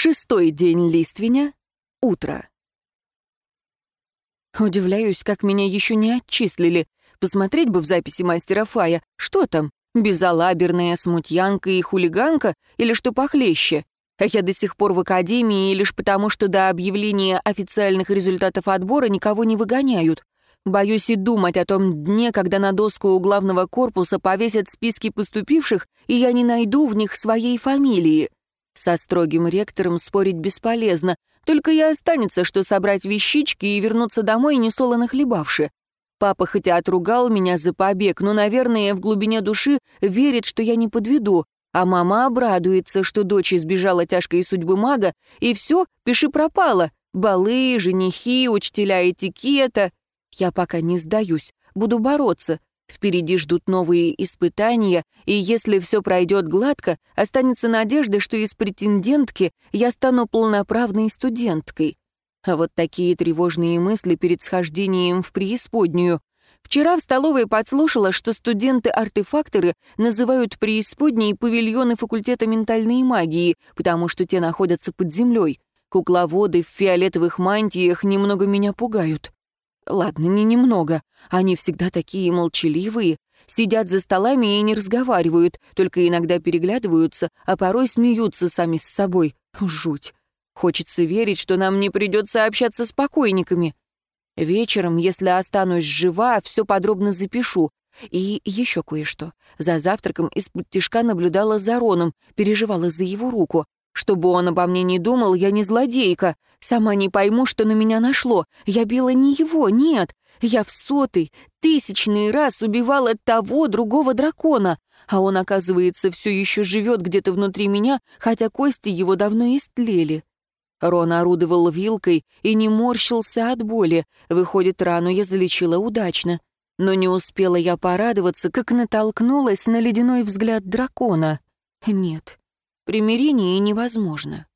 Шестой день лиственя. Утро. Удивляюсь, как меня еще не отчислили. Посмотреть бы в записи мастера Фая. Что там? Безалаберная смутьянка и хулиганка? Или что похлеще? А я до сих пор в академии лишь потому, что до объявления официальных результатов отбора никого не выгоняют. Боюсь и думать о том дне, когда на доску у главного корпуса повесят списки поступивших, и я не найду в них своей фамилии. Со строгим ректором спорить бесполезно, только и останется, что собрать вещички и вернуться домой, несолоно хлебавши. Папа хотя отругал меня за побег, но, наверное, в глубине души верит, что я не подведу, а мама обрадуется, что дочь избежала тяжкой судьбы мага, и все, пиши пропало. Балы, женихи, учителя этикета. Я пока не сдаюсь, буду бороться, Впереди ждут новые испытания, и если все пройдет гладко, останется надежда, что из претендентки я стану полноправной студенткой. А вот такие тревожные мысли перед схождением в преисподнюю. Вчера в столовой подслушала, что студенты-артефакторы называют преисподней павильоны факультета ментальной магии, потому что те находятся под землей. Кукловоды в фиолетовых мантиях немного меня пугают. Ладно, не немного. Они всегда такие молчаливые, сидят за столами и не разговаривают, только иногда переглядываются, а порой смеются сами с собой. Жуть. Хочется верить, что нам не придется общаться с покойниками. Вечером, если останусь жива, все подробно запишу. И еще кое-что. За завтраком из-под тишка наблюдала за Роном, переживала за его руку. Чтобы он обо мне не думал, я не злодейка. Сама не пойму, что на меня нашло. Я била не его, нет. Я в сотый, тысячный раз убивала того, другого дракона. А он, оказывается, все еще живет где-то внутри меня, хотя кости его давно истлели. Рон орудовал вилкой и не морщился от боли. Выходит, рану я залечила удачно. Но не успела я порадоваться, как натолкнулась на ледяной взгляд дракона. Нет, Примирение невозможно.